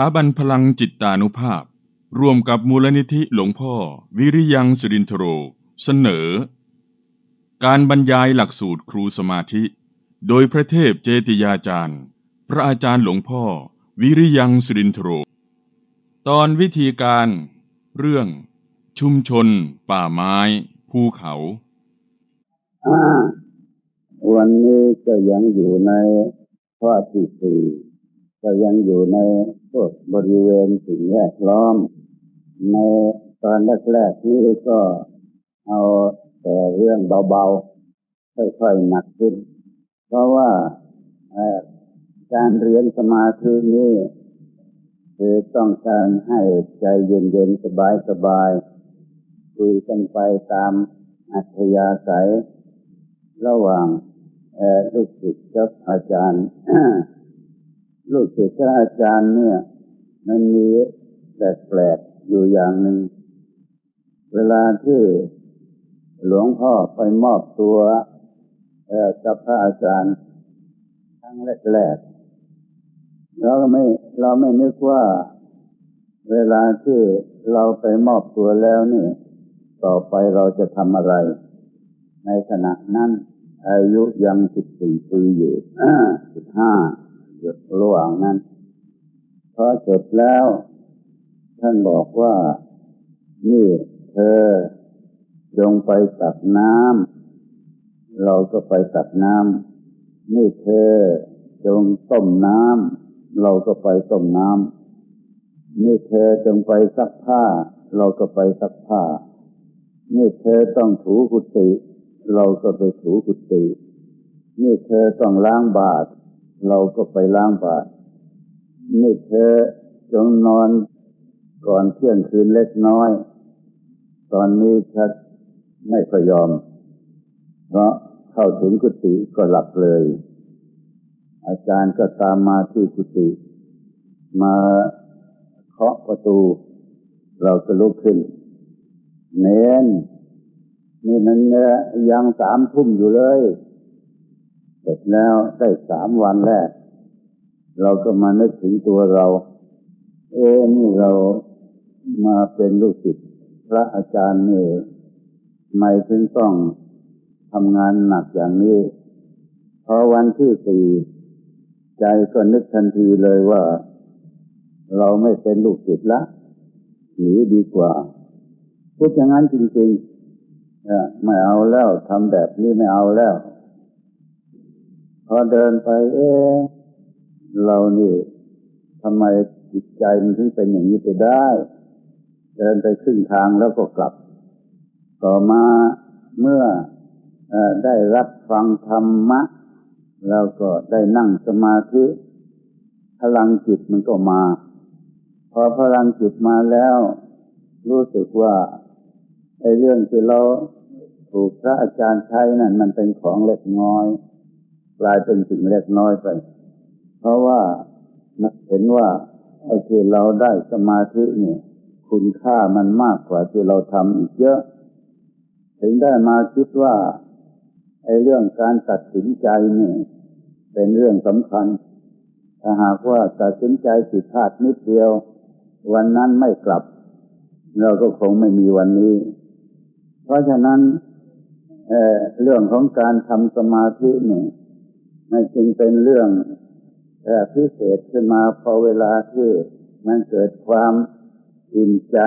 ถาบันพลังจิตตานุภาพ ร่วมกับมูลนิธิหลวงพ่อ วิริยังสุรินทโร เสนอ การบรรยายหลักสูตรครูสมาธิ โดยพระเทพเจติยาจารย์ พระอาจารย์หลวงพ่อ วิริยังสุรินทโร ตอนวิธีการ เรื่อง ชุมชน ป่าไม้ ภูเขาวันนี้ก็ยังอยู่ในข้อที่สี่ ก็ยังอยู่ในพวกบริเวณสิ่งแวดล้อม ในตอนแรกๆนี้ก็เอาแต่เรื่องเบาๆค่อยๆหนักขึ้น เพราะว่าการเรียนสมาธินี้คือต้องการให้ใจเย็นๆสบายๆคุยกันไปตามอัธยาศัย ระหว่างลูกศิษย์กับอาจารย์ ลูกศิษย์กับอาจารย์เนี่ย มันมีแปลกๆอยู่อย่างหนึ่ง เวลาที่หลวงพ่อไปมอบตัวกับพระอาจารย์ครั้งแรกๆเราไม่เราไม่นึกว่า เวลาที่เราไปมอบตัวแล้วนี่ต่อไปเราจะทำอะไร ในขณะนั้น อายุยังสิบสี่ปีอยู่สิบห้า อยู่ระหว่างนั้นพอเสร็จแล้ว ท่านบอกว่า นี่เธอจงไปตักน้ำเราก็ไปตักน้ำนี่เธอจงต้มน้ำเราก็ไปต้มน้ำนี่เธอจงไปซักผ้า เราก็ไปซักผ้า นี่เธอต้องถูกุฏิเราก็ไปถูกุฏินี่เธอต้องล้างบาตร เราก็ไปล้างบาตรนี่เธอจงนอนก่อนเที่ยงคืนเล็กน้อย ตอนนี้ชักไม่ค่อยอม เพราะเข้าถึงกุฏิก็หลับเลย อาจารย์ก็ตามมาที่กุฏิมาเคาะประตู เราก็ลุกขึ้น เน้นนี่มันเนี่ยยังสามทุ่มอยู่เลย เสร็จแล้วได้สามวันแรก เราก็มานึกถึงตัวเรา เอ้นี่เรามาเป็นลูกศิษย์พระอาจารย์นี่ทำไมถึงต้องทำงานหนักอย่างนี้พอวันที่สี่ใจก็นึกทันทีเลยว่า เราไม่เป็นลูกศิษย์ละหนีดีกว่าพูดอย่างนั้นจริงๆไม่เอาแล้วทำแบบนี้ไม่เอาแล้ว พอเดินไป เอ๊เรานี่ทำไมจิตใจมันถึงเป็นอย่างนี้ไปได้ เดินไปครึ่งทางแล้วก็กลับ ต่อมาเมื่อเออได้รับฟังธรรมะ แล้วก็ได้นั่งสมาธิ พลังจิตมันก็มา พอพลังจิตมาแล้ว รู้สึกว่าไอ้เรื่องที่เราถูกพระอาจารย์ใช้นั่นมันเป็นของเล็กน้อย กลายเป็นสิ่งเล็กน้อยไป เพราะว่าเห็นว่าไอ้ที่เราได้สมาธิเนี่ย คุณค่ามันมากกว่าที่เราทำอีกเยอะ ถึงได้มาคิดว่าไอ้เรื่องการตัดสินใจเนี่ย เป็นเรื่องสำคัญ ถ้าหากว่าตัดสินใจผิดพลาดนิดเดียว วันนั้นไม่กลับ เราก็คงไม่มีวันนี้ เพราะฉะนั้นเเรื่องของการทำสมาธิเนี่ย มันจึงเป็นเรื่องพิเศษขึ้นมาพอเวลาที่มันเกิดความอิ่มใจ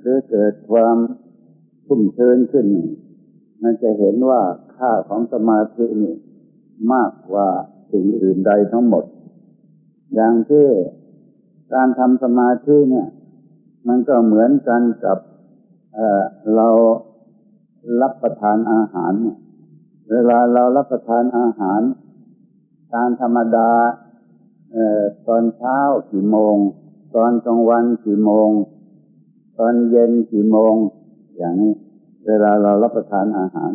หรือเกิดความพุ่มเชิญขึ้น มันจะเห็นว่าค่าของสมาธินี่มากกว่าสิ่งอื่นใดทั้งหมด อย่างที่การทำสมาธิเนี่ย มันก็เหมือนกันกับเเรารับประทานอาหาร เวลาเรารับประทานอาหาร ตามธรรมดาตอนเช้ากี่โมง ตอนกลางวันกี่โมง ตอนเย็นกี่โมง อย่างนี้ เวลาเรารับประทานอาหาร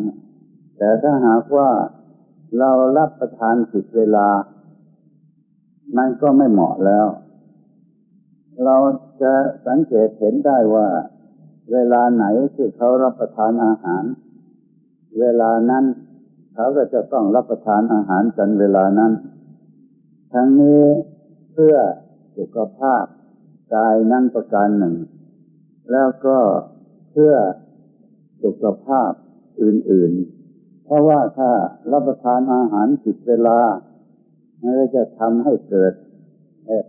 แต่ถ้าหากว่าเรารับประทานผิดเวลา มันก็ไม่เหมาะแล้ว เราจะสังเกตเห็นได้ว่า เวลาไหนที่เขารับประทานอาหาร เวลานั้น เขาก็จะต้องรับประทานอาหารกันเวลานั้น ทั้งนี้เพื่อสุขภาพกายนั่นประการหนึ่ง แล้วก็เพื่อสุขภาพอื่นๆ เพราะว่าถ้ารับประทานอาหารผิดเวลามันก็จะทำให้เกิด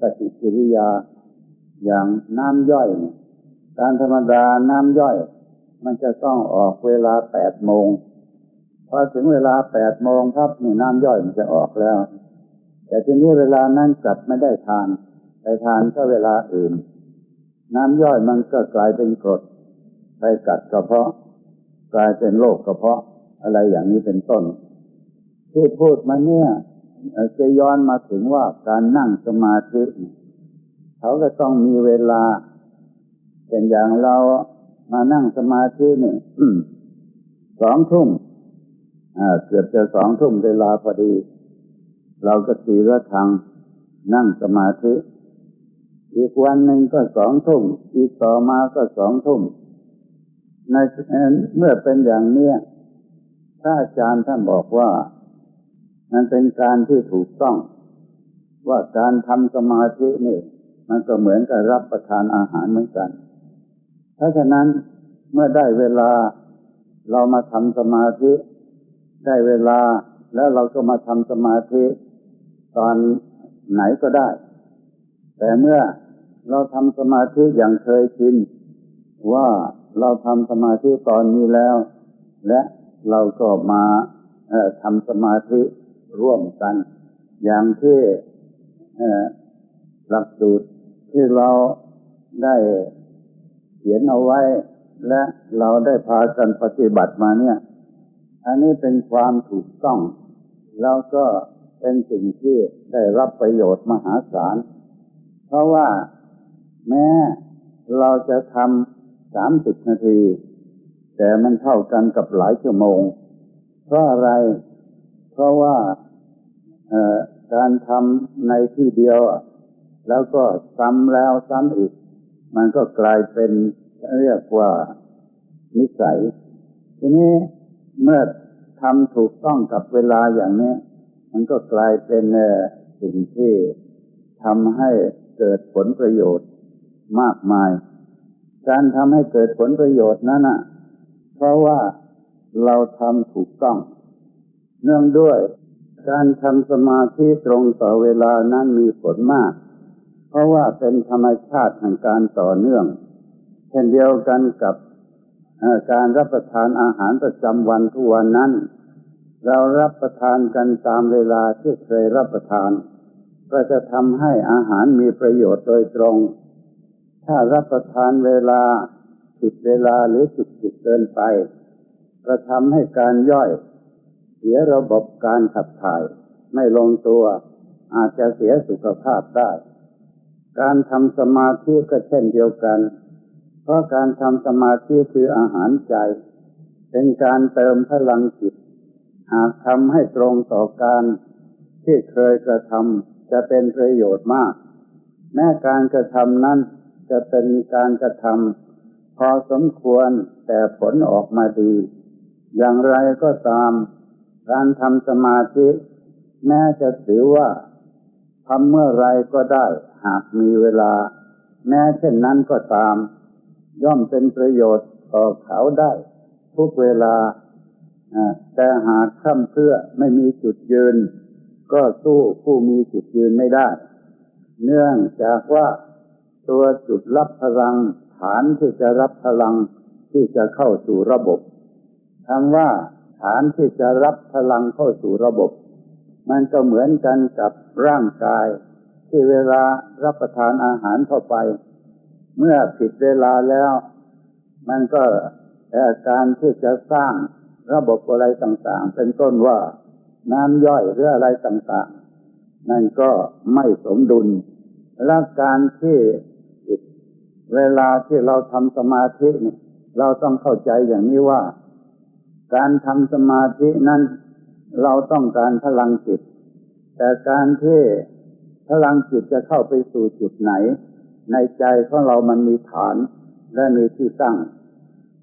ปฏิกิริยาอย่างน้ำย่อย การธรรมดาน้ำย่อย มันจะต้องออกเวลาแปดโมง อถึงเวลาแปดโมงครับนี่น้ำย่อยมันจะออกแล้ว แต่ทีนี้เวลานั้นกลับไม่ได้ทาน ไปทานก็เวลาอื่น น้ำย่อยมันก็กลายเป็นกรดไปกัดกระเพาะ กลายเป็นโรคกระเพาะอะไรอย่างนี้เป็นต้น ที่พูดมาเนี่ยจะย้อนมาถึงว่าการนั่งสมาธิเขาก็ต้องมีเวลาเป็นอย่างเรามานั่งสมาธินี่สองทุ่ม เกือบจะสองทุ่มเวลาพอดี เราก็ตีระฆังนั่งสมาธิ อีกวันหนึ่งก็สองทุ่มอีกต่อมาก็สองทุ่มในเมื่อเป็นอย่างเนี้ยถ้าอาจารย์ท่านบอกว่า มันเป็นการที่ถูกต้อง ว่าการทำสมาธินี่ มันก็เหมือนกับรับประทานอาหารเหมือนกัน เพราะฉะนั้นเมื่อได้เวลาเรามาทำสมาธิ ได้เวลาแล้วเราก็มาทำสมาธิตอนไหนก็ได้ แต่เมื่อเราทำสมาธิอย่างเคยชินว่าเราทำสมาธิตอนนี้แล้ว และเราก็มาทำสมาธิร่วมกัน อย่างที่หลักสูตรที่เราได้เขียนเอาไว้ และเราได้พากันปฏิบัติมาเนี่ย อันนี้เป็นความถูกต้อง แล้วก็เป็นสิ่งที่ได้รับประโยชน์มหาศาล เพราะว่าแม้เราจะทำสามสิบนาที แต่มันเท่ากันกับหลายชั่วโมง เพราะอะไร เพราะว่าการทำในที่เดียว แล้วก็ซ้ำแล้วซ้ำอีก มันก็กลายเป็นเรียกว่านิสัย ทีนี้ เมื่อทำถูกต้องกับเวลาอย่างนี้มันก็กลายเป็นสิ่งที่ทำให้เกิดผลประโยชน์มากมาย การทำให้เกิดผลประโยชน์นั้นนะเพราะว่าเราทำถูกต้อง เนื่องด้วยการทำสมาธิตรงต่อเวลานั้นมีผลมาก เพราะว่าเป็นธรรมชาติแห่งการต่อเนื่อง เช่นเดียวกันกับ การรับประทานอาหารประจำวันทุกวันนั้น เรารับประทานกันตามเวลาที่เคยรับประทาน ก็จะทำให้อาหารมีประโยชน์โดยตรง ถ้ารับประทานเวลาผิดเวลาหรือจุดผิดเกินไปก็ทำให้การย่อย เสียระบบการขับถ่าย ไม่ลงตัว อาจจะเสียสุขภาพได้ การทำสมาธิก็เช่นเดียวกัน เพราะการทำสมาธิคืออาหารใจ เป็นการเติมพลังจิต หากทำให้ตรงต่อการที่เคยกระทำจะเป็นประโยชน์มาก แม้การกระทำนั้นจะเป็นการกระทำพอสมควรแต่ผลออกมาดี อย่างไรก็ตาม การทำสมาธิ แม้จะถือว่าทำเมื่อไรก็ได้หากมีเวลา แม้เช่นนั้นก็ตาม ย่อมเป็นประโยชน์ต่อเขาได้ ทุกเวลาแต่หากคำเพื่อไม่มีจุดยืน ก็สู้ผู้มีจุดยืนไม่ได้ เนื่องจากว่าตัวจุดรับพลัง ฐานที่จะรับพลังที่จะเข้าสู่ระบบคำว่าฐานที่จะรับพลังเข้าสู่ระบบ มันก็เหมือนกันกับร่างกาย ที่เวลารับประทานอาหารเข้าไป เมื่อผิดเวลาแล้ว มันก็การที่จะสร้างระบบอะไรต่างๆ เป็นต้นว่าน้ำย่อยหรืออะไรต่างๆ นั่นก็ไม่สมดุล และการที่เวลาที่เราทำสมาธินี่เราต้องเข้าใจอย่างนี้ว่า การทำสมาธินั้นเราต้องการพลังจิต แต่การที่พลังจิตจะเข้าไปสู่จุดไหน ในใจของเรามันมีฐานและมีที่ตั้ง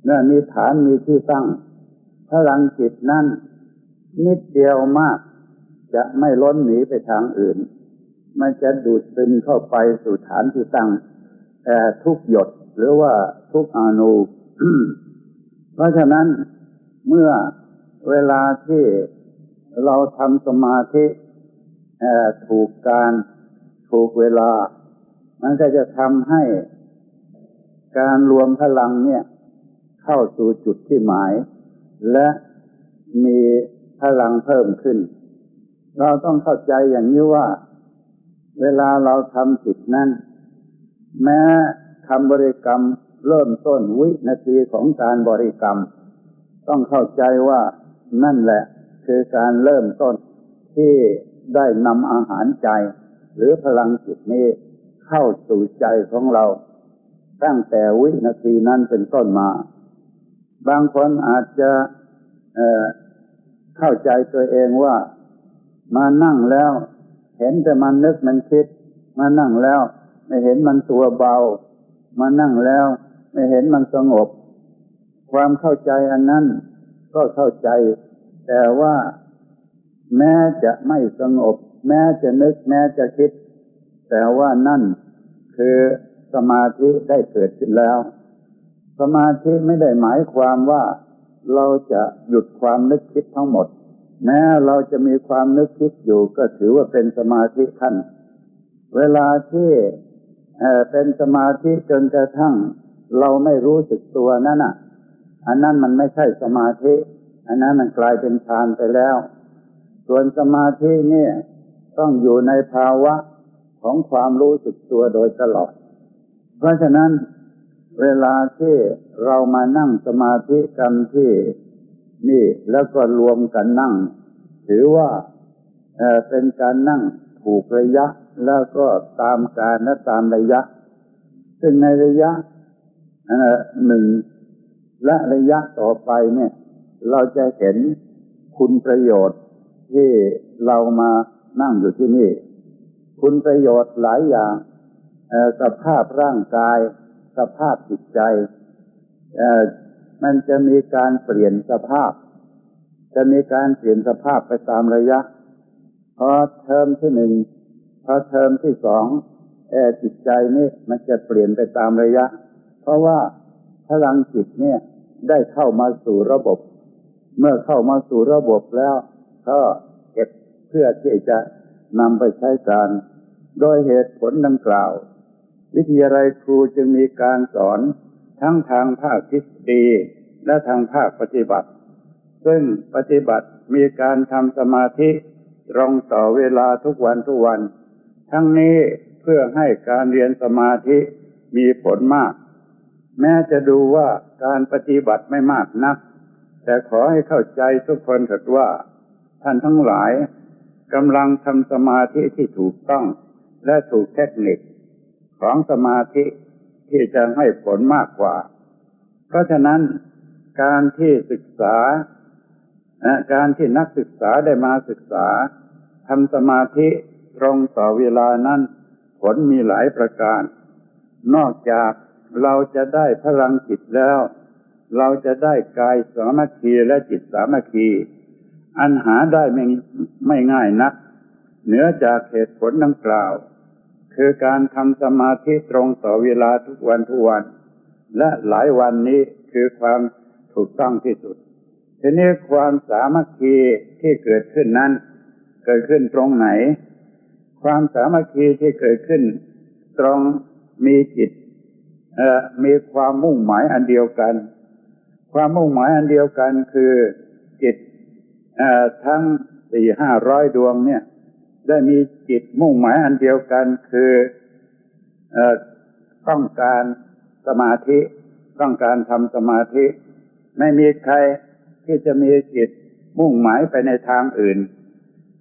เมื่อมีฐานมีที่ตั้ง พลังจิตนั้นนิดเดียวมาก จะไม่ล้นหนีไปทางอื่น มันจะดูดซึมเข้าไปสู่ฐานที่ตั้งทุกหยดหรือว่าทุกอนุเพราะฉะนั้นเมื่อเวลาที่เราทำสมาธิถูกการถูกเวลา มันก็จะทำให้การรวมพลังเนี่ย เข้าสู่จุดที่หมาย และมีพลังเพิ่มขึ้น เราต้องเข้าใจอย่างนี้ว่า เวลาเราทำจิตนั้น แม้คำบริกรรมเริ่มต้นวินาทีของการบริกรรม ต้องเข้าใจว่านั่นแหละ คือการเริ่มต้นที่ได้นำอาหารใจ หรือพลังจิตนี้ เข้าสู่ใจของเรา ตั้งแต่วินาทีนั้นเป็นต้นมา บางคนอาจจะเเข้าใจตัวเองว่า มานั่งแล้ว เห็นแต่มันนึกมันคิด มานั่งแล้ว ไม่เห็นมันตัวเบา มานั่งแล้ว ไม่เห็นมันสงบ ความเข้าใจอันนั้นก็เข้าใจ แต่ว่าแม้จะไม่สงบ แม้จะนึกแม้จะคิด แต่ว่านั่น คือสมาธิได้เกิดขึ้นแล้ว สมาธิไม่ได้หมายความว่าเราจะหยุดความนึกคิดทั้งหมด แม้เราจะมีความนึกคิดอยู่ก็ถือว่าเป็นสมาธิขั้น เวลาที่เป็นสมาธิจนกระทั่ง เราไม่รู้สึกตัวนั่นอะ อันนั้นมันไม่ใช่สมาธิ อันนั้นมันกลายเป็นฌานไปแล้ว ส่วนสมาธินี่ต้องอยู่ในภาวะ ของความรู้สึกตัวโดยตลอด เพราะฉะนั้นเวลาที่เรามานั่งสมาธิกันที่นี่แล้วก็รวมกันนั่ง ถือว่าเเป็นการนั่งถูกระยะ แล้วก็ตามการและตามระยะ ซึ่งในระยะหนึ่งและระยะต่อไปเนี่ย เราจะเห็นคุณประโยชน์ที่เรามานั่งอยู่ที่นี่ คุณประโยชน์หลายอย่างสภาพร่างกาย สภาพจิตใจมันจะมีการเปลี่ยนสภาพ จะมีการเปลี่ยนสภาพไปตามระยะพอเทอมที่หนึ่งพอเทอมที่สองอจิตใจนี่มันจะเปลี่ยนไปตามระยะ เพราะว่าพลังจิตเนี่ยได้เข้ามาสู่ระบบ เมื่อเข้ามาสู่ระบบแล้ว ก็เก็บเพื่อที่จะนำไปใช้การ โดยเหตุผลดังกล่าว วิทยาลัยครูจึงมีการสอนทั้งทางภาคทฤษฎีและทางภาคปฏิบัติ ซึ่งปฏิบัติมีการทำสมาธิตรงต่อเวลาทุกวันทุกวัน ทั้งนี้เพื่อให้การเรียนสมาธิมีผลมาก แม้จะดูว่าการปฏิบัติไม่มากนัก แต่ขอให้เข้าใจทุกคนเถิดว่า ท่านทั้งหลายกำลังทำสมาธิที่ถูกต้อง และถูกเทคนิคของสมาธิที่จะให้ผลมากกว่า เพราะฉะนั้นการที่ศึกษาการที่นักศึกษาได้มาศึกษาทำสมาธิตรงต่อเวลานั้น ผลมีหลายประการ นอกจากเราจะได้พลังจิตแล้ว เราจะได้กายสามัคคีและจิตสามัคคี อันหาได้ไม่ไม่ง่ายนัก เหนือจากเหตุผลดังกล่าว คือการทำสมาธิตรงต่อเวลาทุกวันทุกวัน และหลายวันนี้คือความถูกต้องที่สุด ทีนี้ความสามัคคีที่เกิดขึ้นนั้น เกิดขึ้นตรงไหน ความสามัคคีที่เกิดขึ้น ตรงมีจิตมีความมุ่งหมายอันเดียวกัน ความมุ่งหมายอันเดียวกันคือจิตทั้งสี่ห้าร้อยดวงเนี่ย ได้มีจิตมุ่งหมายอันเดียวกันคืออต้องการสมาธิ ต้องการทำสมาธิ ไม่มีใครที่จะมีจิตมุ่งหมายไปในทางอื่น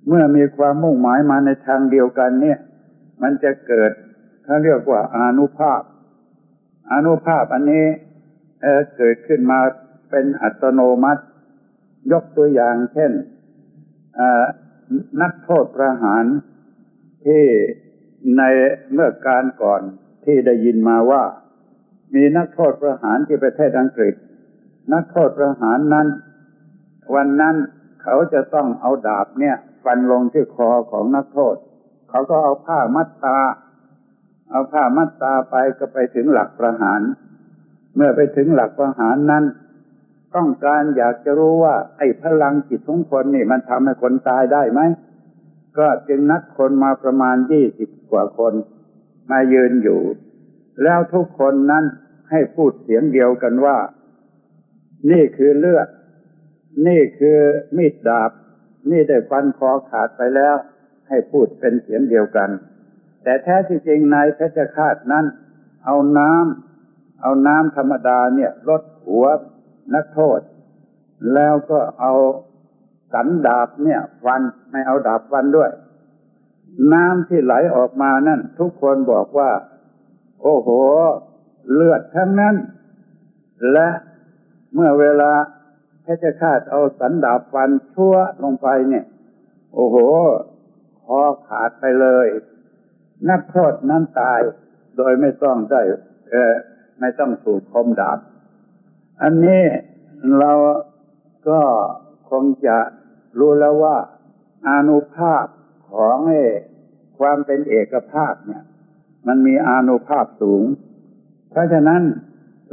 เมื่อมีความมุ่งหมายมาในทางเดียวกันเนี่ย มันจะเกิดเขาเรียกว่าอานุภาพอนุภาพอันนี้เเกิดขึ้นมาเป็นอัตโนมัติ ยกตัวอย่างเช่น นักโทษประหารที่ในเมื่อการก่อนที่ได้ยินมาว่า มีนักโทษประหารที่ประเทศอังกฤษ นักโทษประหารนั้น วันนั้นเขาจะต้องเอาดาบเนี่ย ฟันลงที่คอของนักโทษ เขาก็เอาผ้ามัดตา เอาผ้ามัดตาไปก็ไปถึงหลักประหาร เมื่อไปถึงหลักประหารนั้น ต้องการอยากจะรู้ว่า ไอ้พลังจิตของคนนี่มันทำให้คนตายได้ไหม ก็จึงนัดคนมาประมาณยี่สิบกว่าคนมายืนอยู่ แล้วทุกคนนั้นให้พูดเสียงเดียวกันว่า นี่คือเลือด นี่คือมีดดาบ นี่ได้ฟันคอขาดไปแล้ว ให้พูดเป็นเสียงเดียวกัน แต่แท้ที่จริงนายเพชรฆาตนั้น เอาน้ำเอาน้ำธรรมดาเนี่ยลดหัว นักโทษ แล้วก็เอาสันดาบเนี่ยฟันไม่เอาดาบฟันด้วย น้ำที่ไหลออกมานั่น ทุกคนบอกว่า โอ้โห เลือดทั้งนั้น และเมื่อเวลาเพชฌฆาตเอาสันดาบฟันชั่วลงไปเนี่ย โอ้โหคอขาดไปเลย นักโทษนั้นตาย โดยไม่ต้องได้ เออไม่ต้องถูกคมดาบ อันนี้เราก็คงจะรู้แล้วว่าอานุภาพของความเป็นเอกภาพเนี่ย มันมีอานุภาพสูง เพราะฉะนั้น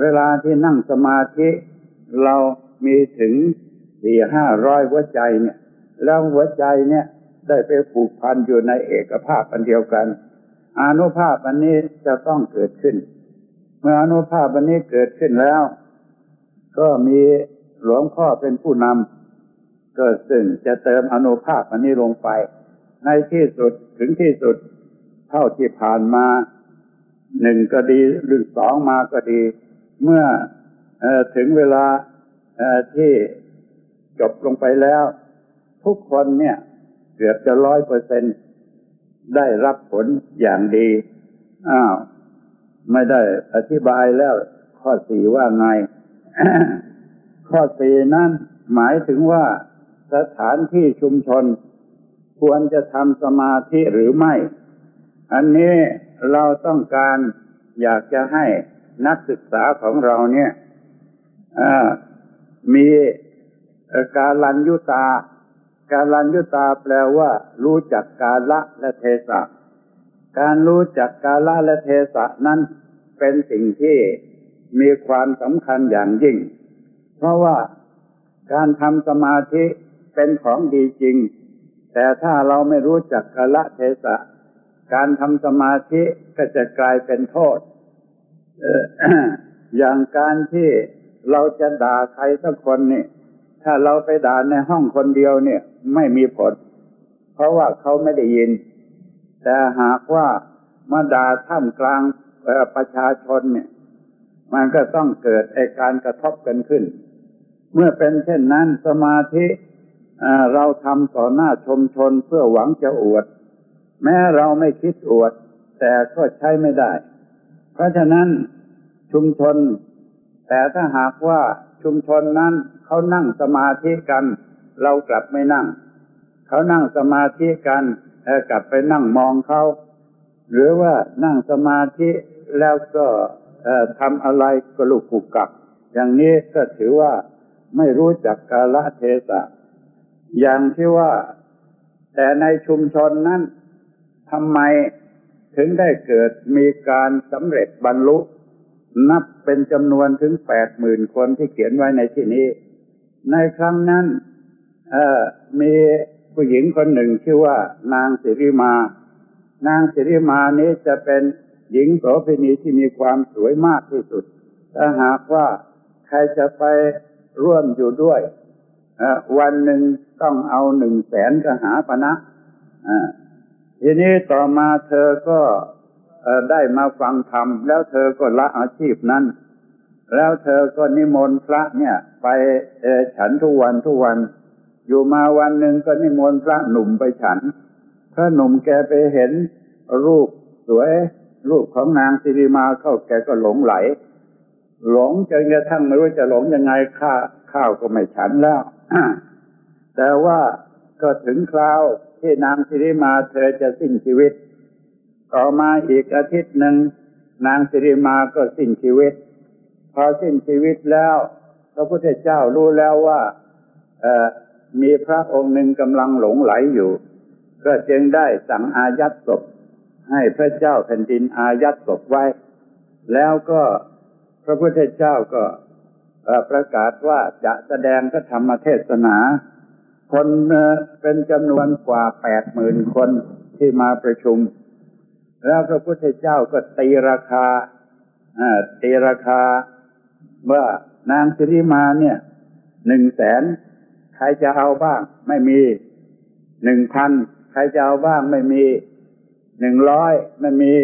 เวลาที่นั่งสมาธิเรามีถึงสี่ห้าร้อยหัวใจเนี่ย แล้วหัวใจเนี่ยได้ไปผูกพันอยู่ในเอกภาพอันเดียวกัน อานุภาพอันนี้จะต้องเกิดขึ้น เมื่ออนุภาพอันนี้เกิดขึ้นแล้ว ก็มีหลวงพ่อเป็นผู้นำก็ซึ่งจะเติมอนุภาพอันนี้ลงไป ในที่สุดถึงที่สุด เท่าที่ผ่านมาหนึ่งก็ดีหรือสองมาก็ดี เมื่ออถึงเวลาที่จบลงไปแล้ว ทุกคนเนี่ยเกือบจะร้อยเปอร์เซ็นได้รับผลอย่างดีอ้าวไม่ได้อธิบายแล้วข้อสี่ว่าไง ข้อสี่นั้นหมายถึงว่าสถานที่ชุมชน ควรจะทำสมาธิหรือไม่ อันนี้เราต้องการอยากจะให้นักศึกษาของเราเนี่ยมีการลันยุตา การลันยุตาแปลว่า รู้จักกาละและเทศะ การรู้จักกาละและเทศะนั้นเป็นสิ่งที่ มีความสำคัญอย่างยิ่ง เพราะว่าการทำสมาธิเป็นของดีจริง แต่ถ้าเราไม่รู้จักกาละเทศะ การทำสมาธิก็จะกลายเป็นโทษ อย่างการที่เราจะด่าใครสักคนนี่ ถ้าเราไปด่าในห้องคนเดียวเนี่ย ไม่มีผล เพราะว่าเขาไม่ได้ยิน แต่หากว่ามาด่าท่ามกลางประชาชนเนี่ย มันก็ต้องเกิดอาการกระทบกันขึ้น เมื่อเป็นเช่นนั้นสมาธิเราทำต่อหน้าชมชนเพื่อหวังจะอวด แม้เราไม่คิดอวด แต่ก็ใช้ไม่ได้ เพราะฉะนั้นชุมชน แต่ถ้าหากว่าชุมชนนั้นเขานั่งสมาธิกัน เรากลับไม่นั่ง เขานั่งสมาธิกันแกลับไปนั่งมองเขาหรือว่านั่งสมาธิแล้วก็ ทำอะไรก็ลุกกุกกัก อย่างนี้ก็ถือว่าไม่รู้จักกาลเทศะ อย่างที่ว่า แต่ในชุมชนนั้นทำไมถึงได้เกิดมีการสำเร็จบรรลุ นับเป็นจำนวนถึงแปดหมื่นคนที่เขียนไว้ในที่นี้ ในครั้งนั้นมีผู้หญิงคนหนึ่งชื่อว่านางสิริมา นางสิริมานี้จะเป็น หญิงโสเภณีที่มีความสวยมากที่สุด ถ้าหากว่าใครจะไปร่วมอยู่ด้วยวันหนึ่งต้องเอาหนึ่งแสนกหาปณะทีนี้ต่อมาเธอก็ได้มาฟังธรรม แล้วเธอก็ละอาชีพนั้น แล้วเธอก็นิมนต์พระเนี่ย ไปฉันทุกวันทุกวัน อยู่มาวันหนึ่งก็นิมนต์พระหนุ่มไปฉัน พระหนุ่มแกไปเห็นรูปสวย รูปของนางสิริมาเข้าแกก็หลงไหล หลงจนกระทั่งไม่รู้จะหลงยังไงข้าข้าวก็ไม่ฉันแล้ว แต่ว่าก็ถึงคราวที่นางสิริมาเธอจะสิ้นชีวิต ต่อมาอีกอาทิตย์หนึ่งนางสิริมาก็สิ้นชีวิต พอสิ้นชีวิตแล้ว พระพุทธเจ้ารู้แล้วว่ามีพระองค์หนึ่งกำลังหลงไหลอยู่ ก็จึงได้สั่งอายัดศพ ให้พระเจ้าแผ่นดินอายัดศพไว้ แล้วก็พระพุทธเจ้าก็ประกาศว่าจะแสดงพระธรรมเทศนา คนเป็นจำนวนกว่าแปดหมื่นคนที่มาประชุม แล้วพระพุทธเจ้าก็ตีราคาตีราคาว่านางสิริมาเนี่ยหนึ่งแสนใครจะเอาบ้าง ไม่มีหนึ่งพันใครจะเอาบ้างไม่มี หนึ่งร้อยไม่มี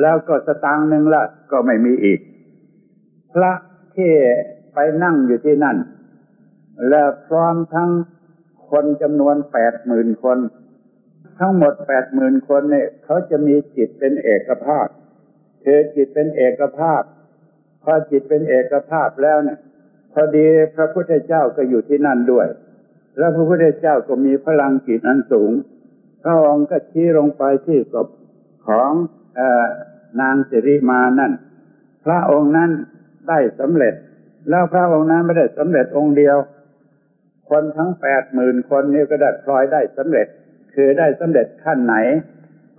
แล้วก็สตางค์หนึ่งละก็ไม่มีอีก พระที่ไปนั่งอยู่ที่นั่น และพร้อมทั้งคนจำนวนแปดหมื่นคน ทั้งหมดแปดหมื่นคนเนี่ยเขาจะมีจิตเป็นเอกภาพเธอจิตเป็นเอกภาพพอจิตเป็นเอกภาพแล้วเนี่ยพอดีพระพุทธเจ้าก็อยู่ที่นั่นด้วย แล้วพระพุทธเจ้าก็มีพลังจิตอันสูง ระองค์ก็ชี้ลงไปที่ศพของนางสิริมานั่น พระองค์นั้นได้สำเร็จ แล้วพระองค์นั้นไม่ได้สำเร็จองค์เดียว คนทั้งแปดหมื่นคนนี้ก็ได้พลอยได้สำเร็จ คือได้สำเร็จขั้นไหน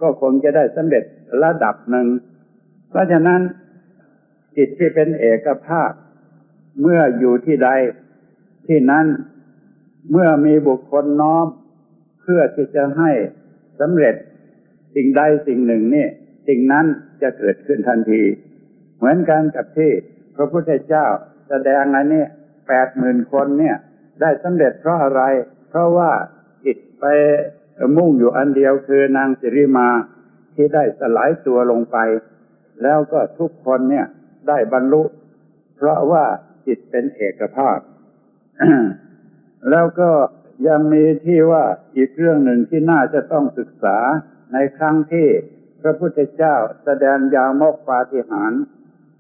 ก็คงจะได้สำเร็จระดับหนึ่ง เพราะฉะนั้นจิตที่เป็นเอกภาพ เมื่ออยู่ที่ใดที่นั้นเมื่อมีบุคคลน้อม เพื่อที่จะให้ สำเร็จสิ่งใดสิ่งหนึ่งนี่สิ่งนั้นจะเกิดขึ้นทันที เหมือนกันกับที่พระพุทธเจ้าแสดงอันนี้แปดหมื่นคนเนี่ย ได้สำเร็จเพราะอะไร เพราะว่าจิตไปมุ่งอยู่อันเดียวคือนางสิริมาที่ได้สลายตัวลงไป แล้วก็ทุกคนเนี่ยได้บรรลุ เพราะว่าจิตเป็นเอกภาพ แล้วก็ ยังมีที่ว่าอีกเรื่องหนึ่งที่น่าจะต้องศึกษาในครั้งที่พระพุทธเจ้าแสดงยามกปาฏิหาริย์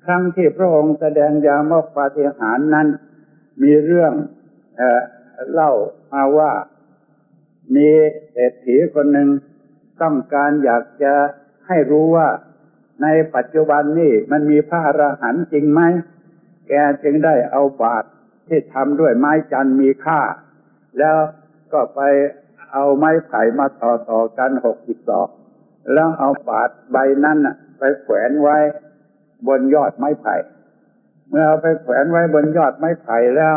ครั้งที่พระองค์แสดงยามกปาฏิหาริย์นั้น มีเรื่องเอเล่ามาว่ามีเศรษฐีคนหนึ่งต้องการอยากจะให้รู้ว่า ในปัจจุบันนี้มันมีพระอรหันต์จริงไหม แกจึงได้เอาบาตรที่ทำด้วยไม้จันมีค่า แล้วก็ไปเอาไม้ไผ่มาต่อต่อกันหกสิบดอก แล้วเอาบาตรใบนั้นไปแขวนไว้บนยอดไม้ไผ่ เมื่อเอาไปแขวนไว้บนยอดไม้ไผ่แล้ว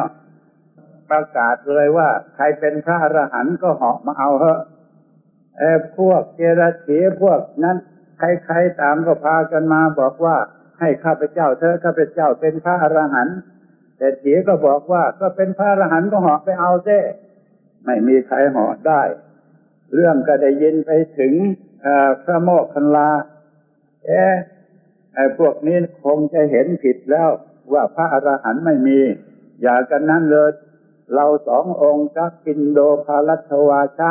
ประกาศเลยว่า ใครเป็นพระอรหันต์ก็เหาะมาเอาเถอะไอ้พวกเจรถีพวกนั้นใครๆตามก็พากันมาบอกว่าให้ข้าพเจ้าเธอข้าพเจ้าเป็นพระอรหันต์ แต่ถีก็บอกว่าก็เป็นพระอรหันต์ก็หาะไปเอาเจ้ไม่มีใครหาะได้ เรื่องก็ได้ยินไปถึงพระโมกขันลา เอ๊ะไอ้พวกนี้คงจะเห็นผิดแล้วว่าพระอรหันต์ไม่มี อย่ากันนั้นเลย เราสององค์กักินโดภาลัทวาชะ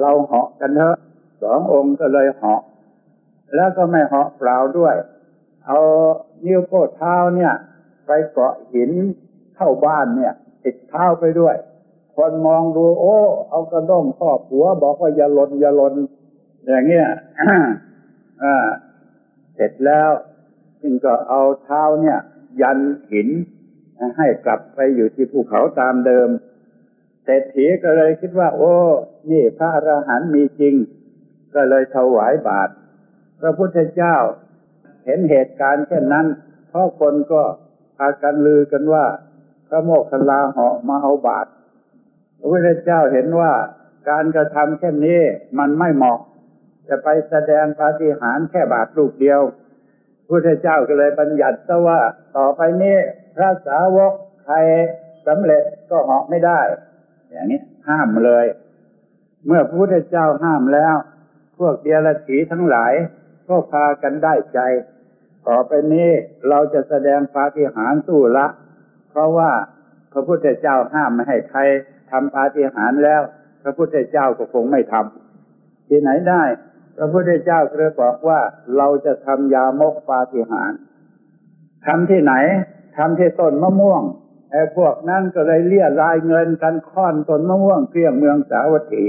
เราเหาะกันเถอะสององค์ก็เลยเหาะ แล้วก็ไม่เหาะเปล่าด้วย เอานิ้วโป้เท้าเนี่ย ไปเกาะหิน เข้าบ้านเนี่ย ติดเท้าไปด้วย คนมองดู โอ้ เอากระด้งครอบหัว บอกว่าอย่าลนอย่าลนอย่างเงี้ยอ่าเสร็จแล้วจึงก็เอาเท้าเนี่ย ยันหิน ให้กลับไปอยู่ที่ภูเขาตามเดิมเศรษฐีก็เลยคิดว่า โอ้ นี่พระอรหันต์มีจริง ก็เลยถวายบาตรพระพุทธเจ้าเห็นเหตุการณ์เช่นนั้นพราะคนก็พากันลือกันว่า พระโมคคัลลาเหาะมาเอาบาตรพระพุทธเจ้าเห็นว่าการกระทำเช่นนี้มันไม่เหมาะ จะไปแสดงปาฏิหาริย์แค่บาทลูกเดียวพุทธเจ้าก็เลยบัญญัติซะว่าต่อไปนี้พระสาวกใครสำเร็จก็เหาะไม่ได้ อย่างนี้ห้ามเลย เมื่อพระพุทธเจ้าห้ามแล้ว พวกเดียรถีทั้งหลายก็พากันได้ใจ ต่อไปนี้เราจะแสดงปาฏิหาริย์สู้ละ เพราะว่าพระพุทธเจ้าห้ามไม่ให้ใครทำปาฏิหาริย์แล้ว พระพุทธเจ้าก็คงไม่ทำที่ไหนได้ พระพุทธเจ้าเคยบอกว่าเราจะทำยามกปาฏิหาริย์ทำที่ไหนทำที่ต้นมะม่วงไอ้พวกนั้นก็เลยเรียรายเงินกันค่อนต้นมะม่วงเกลี้ยงเมืองสาวัตถี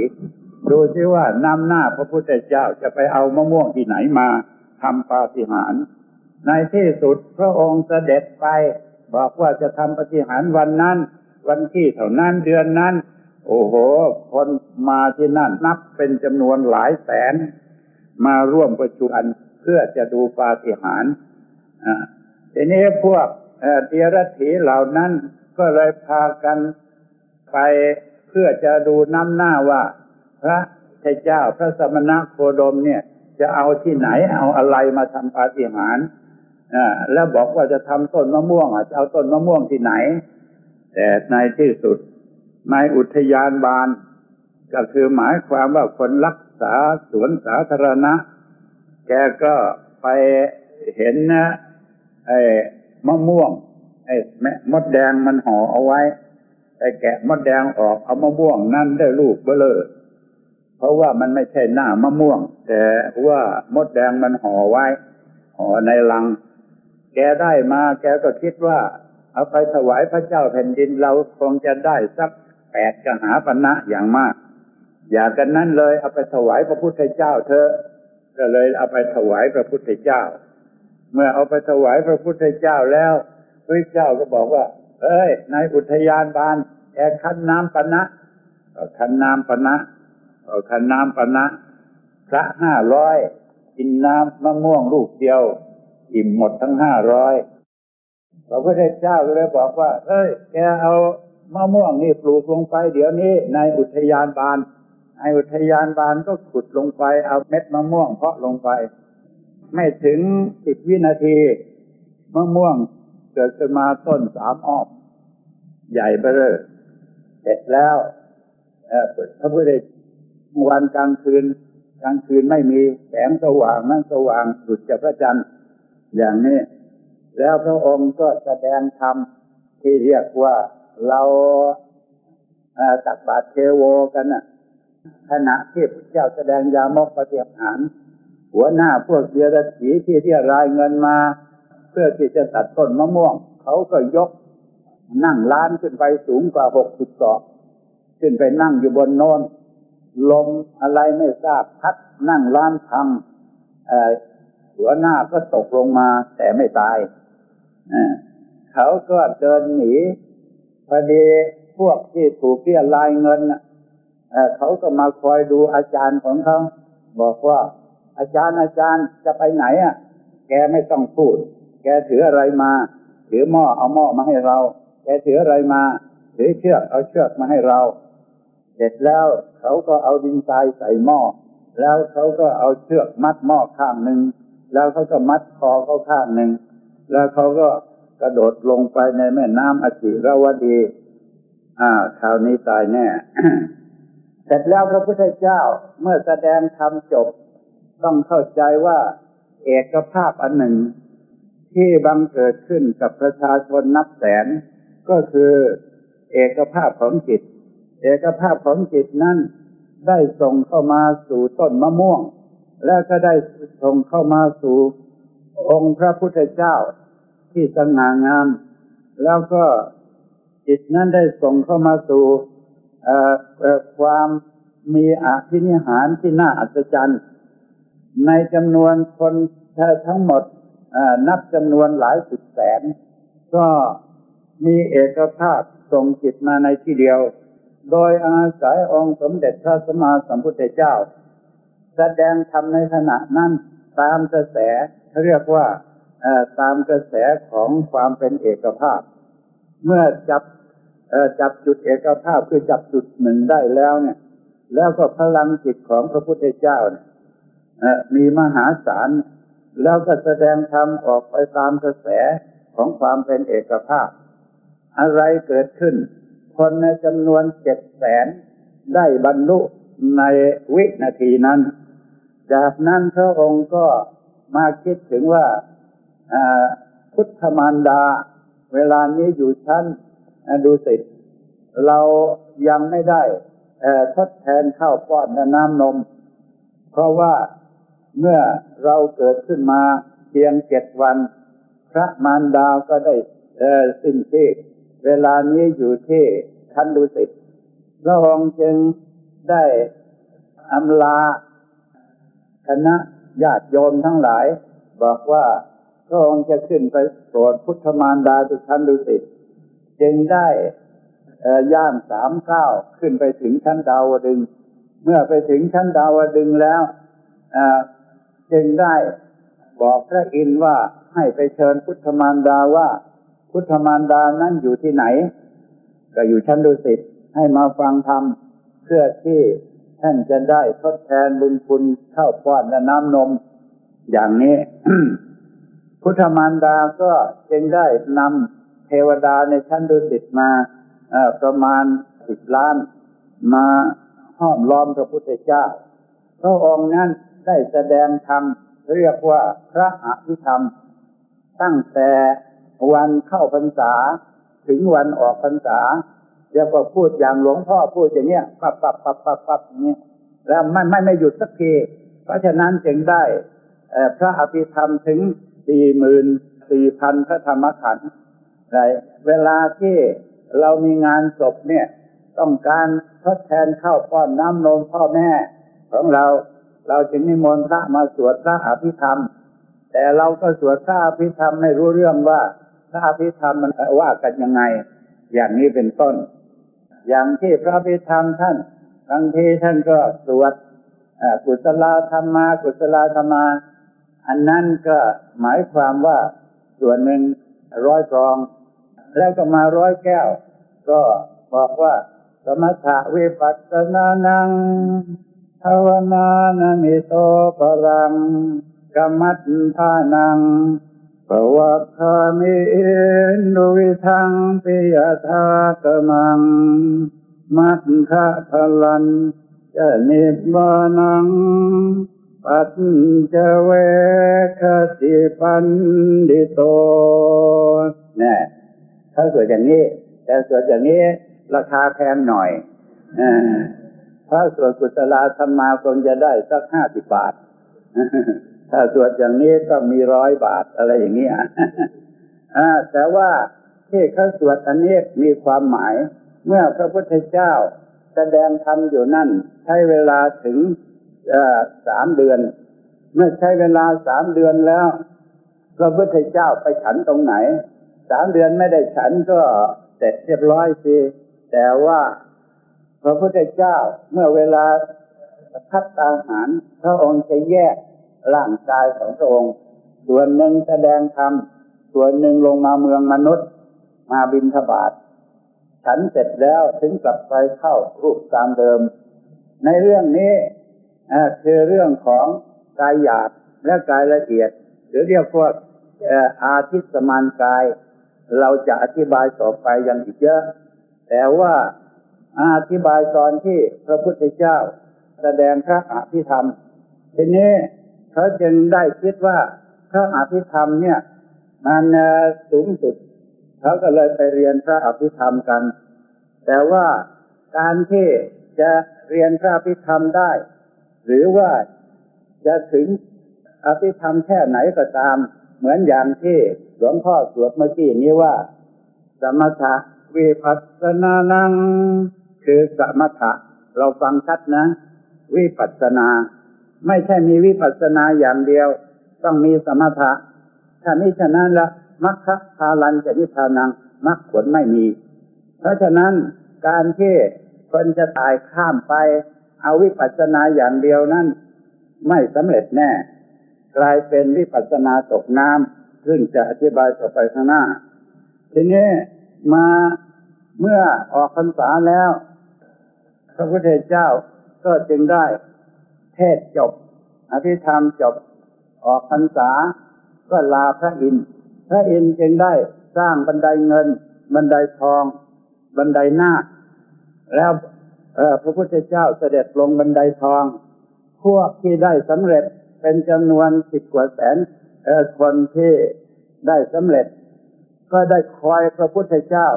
ดูซิว่านำหน้าพระพุทธเจ้าจะไปเอามะม่วงที่ไหนมาทำปาฏิหาริย์ในที่สุดพระองค์เสด็จไป บอกว่าจะทำปฏิหาร์วันนั้น วันที่เท่านั้นเดือนนั้น โอ้โห คนมาที่นั่นนับเป็นจำนวนหลายแสน มาร่วมประชุมันเพื่อจะดูปาฏิหาริย์ทีนี้พวกเดียรถีเหล่านั้นก็เลยพากันไปเพื่อจะดูน้ำหน้าว่า พระเจ้าพระสมณะโคดมเนี่ย จะเอาที่ไหนเอาอะไรมาทำปาฏิหาริย์ แล้วบอกว่าจะทำต้นมะม่วงจะเอาต้นมะม่วงที่ไหน แต่ในที่สุดในอุทยานบาน ก็คือหมายความว่าคนรักษาสวนสาธารณะ แกก็ไปเห็นนะไอ้มะม่วง ไอ้มดแดงมันห่อเอาไว้ไอ้แกะมดแดงออกเอามะม่วงนั่นได้ลูกเบลอเพราะว่ามันไม่ใช่หน้ามะม่วง แต่ว่ามดแดงมันห่อไว้ห่อในลัง แกได้มาแกก็คิดว่า เอาไปถวายพระเจ้าแผ่นดินเราคงจะได้สักแปดกหาปณะอย่างมาก อย่ากันนั้นเลยเอาไปถวายพระพุทธเจ้าเธอก็เลยเอาไปถวายพระพุทธเจ้า เมื่อเอาไปถวายพระพุทธเจ้าแล้วพระเจ้าก็บอกว่า เอ้ยในอุทยานบานแอคันน้ำปณะคันน้ำปณะคันน้ำปณะพระห้าร้อยกินน้ำมะม่วงลูกเดียว อิ่มหมดทั้งห้าร้อยพระพุทธเจ้าก็เลยบอกว่า เอ้ย แกเอามะม่วงนี่ปลูกลงไป เดี๋ยวนี้ในอุทยานบานในอุทยานบานก็ขุดลงไป เอาเม็ดมะม่วงเพาะลงไป ไม่ถึงสิบวินาทีมะม่วงเกิดขึ้นมาต้นสามอ้อมใหญ่เบ้อเสร็จแล้วพระพุทธวันกลางคืนกลางคืนไม่มีแสงสว่างนั่งสว่างสุดจากพระจันทร์ อย่างนี้ แล้วพระองค์ก็แสดงธรรมที่เรียกว่าเราตักบาตรเทโวกันนะขณะที่พระเจ้าแสดงยามกปฏิหาร หัวหน้าพวกเดียรถีที่ที่รายเงินมา เพื่อที่จะตัดต้นมะม่วง เขาก็ยกนั่งล้านขึ้นไปสูงกว่าหกสิบเกาะขึ้นไปนั่งอยู่บนโน้นลมอะไรไม่ทราบพัดนั่งล้านพัง หัวหน้าก็ตกลงมาแต่ไม่ตายเขาก็เดินหนีพอดีพวกที่ถูกเรียรายเงินเขาก็มาคอยดูอาจารย์ของเขาบอกว่า อาจารย์อาจารย์จะไปไหนอะ แกไม่ต้องพูด แกถืออะไรมาถือหม้อเอาหม้อมาให้เรา แกถืออะไรมาถือเชือกเอาเชือกมาให้เรา เสร็จแล้วเขาก็เอาดินทรายใส่หม้อแล้วเขาก็เอาเชือกมัดหม้อข้างหนึ่ง แล้วเขาก็มัดคอเขาข้างหนึ่ง แล้วเขาก็กระโดดลงไปในแม่น้ำอจิรวดี อ่า คราวนี้ตายแน่ เสร็จแล้วพระพุทธเจ้าเมื่อแสดงธรรมจบ ต้องเข้าใจว่าเอกภาพอันหนึ่ง ที่บังเกิดขึ้นกับประชาชนนับแสน ก็คือเอกภาพของจิต เอกภาพของจิตนั้นได้ส่งเข้ามาสู่ต้นมะม่วง แล้วก็ได้ส่งเข้ามาสู่องค์พระพุทธเจ้าที่สง่างาม แล้วก็จิตนั้นได้ส่งเข้ามาสู่ความมีอภินิหารที่น่าอัศจรรย์ ในจำนวนคนทั้งหมดนับจำนวนหลายสิบแสน ก็มีเอกภาพส่งจิตมาในที่เดียว โดยอาศัยองค์สมเด็จพระสัมมาสัมพุทธเจ้า แสดงธรรมในขณะนั้นตามกระแสเขาเรียกว่าตามกระแสของความเป็นเอกภาพ เมื่อจับจับจุดเอกภาพคือจับจุดหนึ่งได้แล้วเนี่ย แล้วก็พลังจิตของพระพุทธเจ้าเนี่ยมีมหาศาลแล้วก็แสดงธรรมออกไปตามกระแสของความเป็นเอกภาพ อะไรเกิดขึ้น คนในจำนวนเจ็ดแสนได้บรรลุในวินาทีนั้น จากนั้นพระองค์ก็มาคิดถึงว่าพุทธมารดา เวลานี้อยู่ชั้นดูสิเรายังไม่ได้ทดแทนข้าวป้อนน้ำนม เพราะว่าเมื่อเราเกิดขึ้นมาเพียงเจ็ดวัน พระมารดาก็ได้สิ้นชีพเวลานี้อยู่ที่ทันดุสิตพระองค์จึงได้อำลา คณะญาติโยมทั้งหลาย บอกว่าพระองค์จะขึ้นไปโปรดพุทธมารดาที่ทันดุสิตจึงได้ย่างสามก้าวขึ้นไปถึงชั้นดาวดึง เมื่อไปถึงชั้นดาวดึงแล้วจึงได้บอกพระอินทร์ว่าให้ไปเชิญพุทธมารดาว่า พุทธมารดานั้นอยู่ที่ไหน ก็อยู่ชั้นดุสิตให้มาฟังธรรมเพื่อที่ ท่านจะได้ทดแทนบุญคุณข้าวป้อนและน้ำนม อย่างนี้ พุทธมารดาก็จึงได้นำเทวดาในชั้นดุสิตมาประมาณสิบล้าน มาห้อมล้อมพระพุทธเจ้าพระองค์นั้นได้แสดงธรรมเรียกว่าพระอภิธรรม ตั้งแต่วันเข้าพรรษาถึงวันออกพรรษา เรียกว่าพูดอย่างหลวงพ่อพูดอย่างเนี้ยปับปับปับปับปับอย่างเนี้ยแล้วไม่ไม่ไม่หยุดสักทีเพราะฉะนั้นจึงได้พระอภิธรรมถึงสี่หมื่นสี่พันพระธรรมขันธ์ไรเวลาที่เรามีงานศพเนี่ย ต้องการทดแทนข้าวป้อนน้ำนมพ่อแม่ของเรา เราจึงนิมนต์พระมาสวดพระอภิธรรม แต่เราก็สวดพระอภิธรรมไม่รู้เรื่องว่าพระอภิธรรมมันว่ากันยังไง อย่างนี้เป็นต้น อย่างที่พระอภิธรรมท่านบางทีท่านก็สวดกุศลธรรมา กุศลธรรมา อันนั้นก็หมายความว่าส่วนหนึ่งร้อยกรอง แล้วก็มาร้อยแก้ว ก็บอกว่า สมถะวิปัสสนานังภาวนานามิโตปรังกรรมัตทานัง ปวัคคามิอินดุวิทังปิยธากมัง มัตคะพลันจะนิบานัง ปัจจเวคสิปันดิโตเนี่ยถ้าสวดอย่างนี้ แต่สวดอย่างนี้ ราคาแพงหน่อยอ่าถ้าสวดกุศลธรรมาคงจะได้สักห้าสิบบาท ถ้าสวดอย่างนี้ก็มีร้อยบาทอะไรอย่างนี้อ่าแต่ว่าที่เขาสวดอันนี้มีความหมาย เมื่อพระพุทธเจ้าแสดงธรรมอยู่นั่น ใช้เวลาถึงสามเดือน เมื่อใช้เวลาสามเดือนแล้ว พระพุทธเจ้าไปฉันตรงไหนสามเดือนไม่ได้ฉันก็เสร็จเรียบร้อยสิแต่ว่าพระพุทธเจ้าเมื่อเวลาพัฒอาหาร พระองค์จะแยก ร่างกายของพระองค์ ส่วนหนึ่งแสดงธรรม ส่วนหนึ่งลงมาเมืองมนุษย์ มาบินทบาทฉันเสร็จแล้วถึงกลับไปเข้ารูปตามเดิม ในเรื่องนี้คือเรื่องของกายหยาบและกายละเอียด หรือเรียกว่าอาทิตสมานกาย เราจะอธิบายต่อไปยังอีกเยอะ แต่ว่าอธิบายตอนที่พระพุทธเจ้า แสดงพระอภิธรรม ทีนี้ เขาจึงได้คิดว่าพระอภิธรรมเนี่ย มันสูงสุดเขาก็เลยไปเรียนพระอภิธรรมกัน แต่ว่าการที่จะเรียนพระอภิธรรมได้ หรือว่าจะถึงอภิธรรมแค่ไหนก็ตาม เหมือนอย่างที่หลวงพ่อสวดเมื่อกี้นี้ว่า สมถะวิปัสสนานัง คือสมถะ เราฟังชัดนะ วิปัสสนา ไม่ใช่มีวิปัสสนาอย่างเดียว ต้องมีสมถะถ้ามิฉะนั้นละมัคคพาลันจะนิพานังมัคผลไม่มี เพราะฉะนั้นการที่คนจะตายข้ามไป เอาวิปัสสนาอย่างเดียวนั้น ไม่สำเร็จแน่ กลายเป็นวิปัสสนาตกน้ำซึ่งจะอธิบายต่อไปข้างหน้า ทีนี้มาเมื่อออกพรรษาแล้ว พระพุทธเจ้าก็จึงได้ เทศจบ อภิธรรมจบ ออกพรรษา ก็ลาพระอินทร์พระอินทร์จึงได้สร้างบันไดเงิน บันไดทอง บันไดหน้าแล้วพระพุทธเจ้าเสด็จลงบันไดทอง พวกที่ได้สำเร็จเป็นจำนวนสิบกว่าแสนคนที่ได้สำเร็จ ก็ได้คอยพระพุทธเจ้า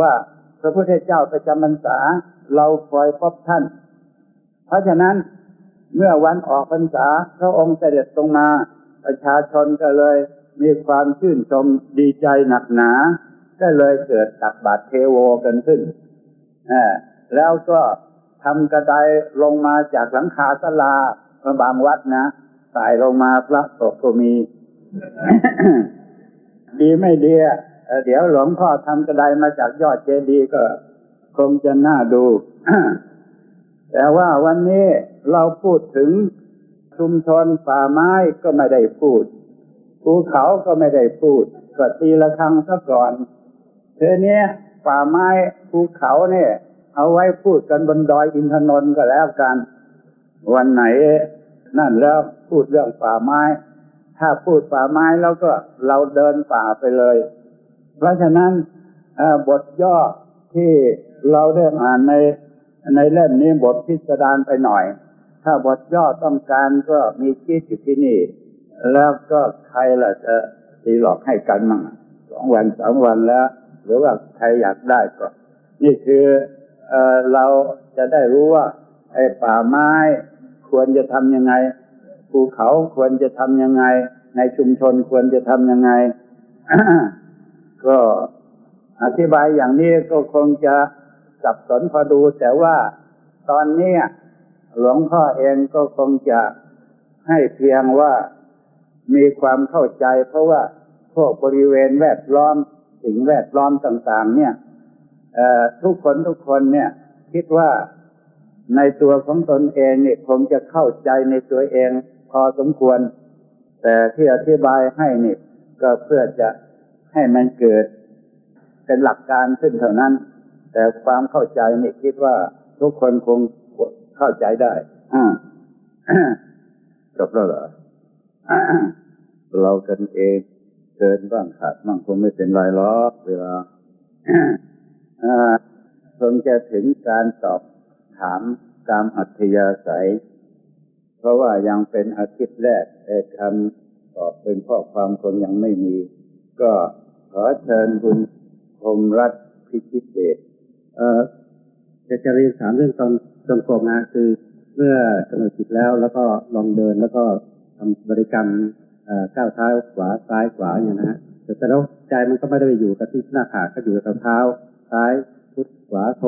ว่าพระพุทธเจ้าประจำพรรษาเราคอยพบท่าน เพราะฉะนั้น เมื่อวันออกพรรษาพระองค์เสด็จตรงมา ประชาชนก็เลยมีความชื่นชมดีใจหนักหนา ก็เลยเกิดตักบาตรเทโวกันขึ้นแล้วก็ทำกระไดลงมาจากหลังคาสลาบางวัดนะสายลงมาพระตกก็มี ดีไม่ดีเดี๋ยวหลวงพ่อทำกระไดมาจากยอดเจดีย์ก็ คงจะน่าดู แต่ว่าวันนี้เราพูดถึงชุมชนป่าไม้ก็ไม่ได้พูดภูเขาก็ไม่ได้พูดก็ตีละครั้งซะก่อนเธอเนี้ยป่าไม้ภูเขาเนี่ย เอาไว้พูดกันบนดอยอินทนนท์ก็แล้วกัน วันไหนนั่นแล้วพูดเรื่องป่าไม้ ถ้าพูดป่าไม้แล้วก็เราเดินป่าไปเลย เพราะฉะนั้นบทย่อที่เราได้อ่านใน ในเล่มนี้บทพิสดารไปหน่อย ถ้าบทย่อต้องการก็มีคิดอยู่ที่นี่ แล้วก็ใครล่ะจะตีหลอกให้กันมั่งสองวันสามวันแล้ว หรือว่าใครอยากได้ก็ นี่คือเออเราจะได้รู้ว่า ไอ้ป่าไม้ควรจะทำยังไงภูเขาควรจะทำยังไง ในชุมชนควรจะทำยังไง ก็อธิบายอย่างนี้ก็คงจะ สับสนพอดูแต่ว่าตอนนี้หลวงพ่อเองก็คงจะให้เพียงว่ามีความเข้าใจ เพราะว่าพวกบริเวณแวดล้อมสิ่งแวดล้อมต่างๆ เนี่ยทุกคนทุกคนเนี่ย คิดว่าในตัวของตนเองเนี่ยคงจะเข้าใจในตัวเองพอสมควร แต่ที่อธิบายให้นี่ก็เพื่อจะให้มันเกิดเป็นหลักการขึ้นเท่านั้น แต่ความเข้าใจนี่คิดว่าทุกคนคงเข้าใจได้อ่าจบแล้วเหรอเรากันเองเกินบ้างขาดบ้างคงไม่เป็นไรหรอกเวลาคงจะถึงการตอบถามตามอัธยาศัย เพราะว่ายังเป็นอาทิตย์แรกแต่คำตอบเป็นข้อความคงยังไม่มี ก็ขอเชิญคุณพรมรัฐพิชิตเดช เอ่อจะจะเรียนถามเรื่องตอนจงกรมนะคือเมื่อกำหนดจิตแล้ว แล้วก็ลองเดินแล้วก็ทำบริกรรมก้าวเท้าขวาซ้ายขวาอย่างนะฮะแต่แล้วใจมันก็ไม่ได้ไปอยู่กับที่หน้าขาก็อยู่กับเท้า ซ้ายพุทขวาโท